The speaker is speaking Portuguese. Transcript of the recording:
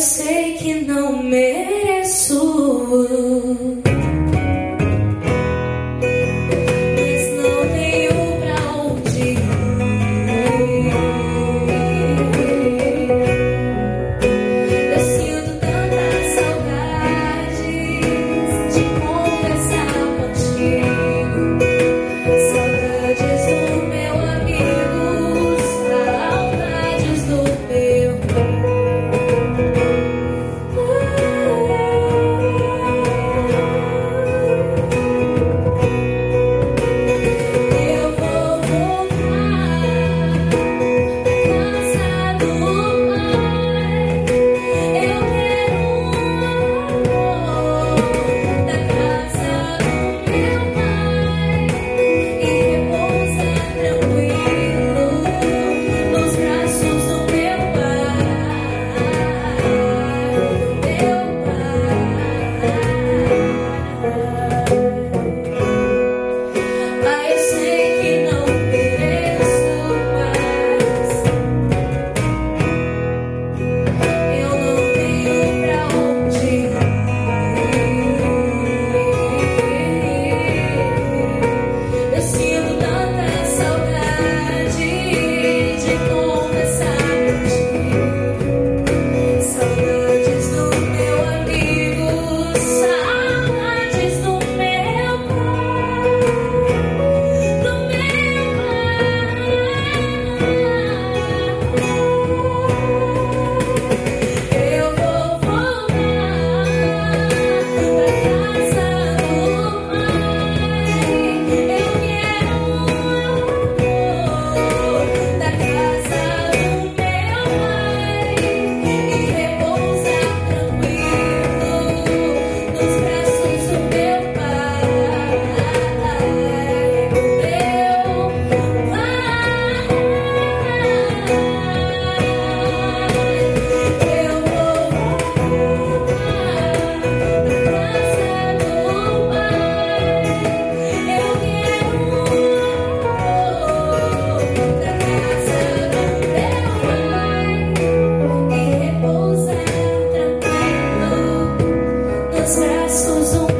sei que não mereço. excessos um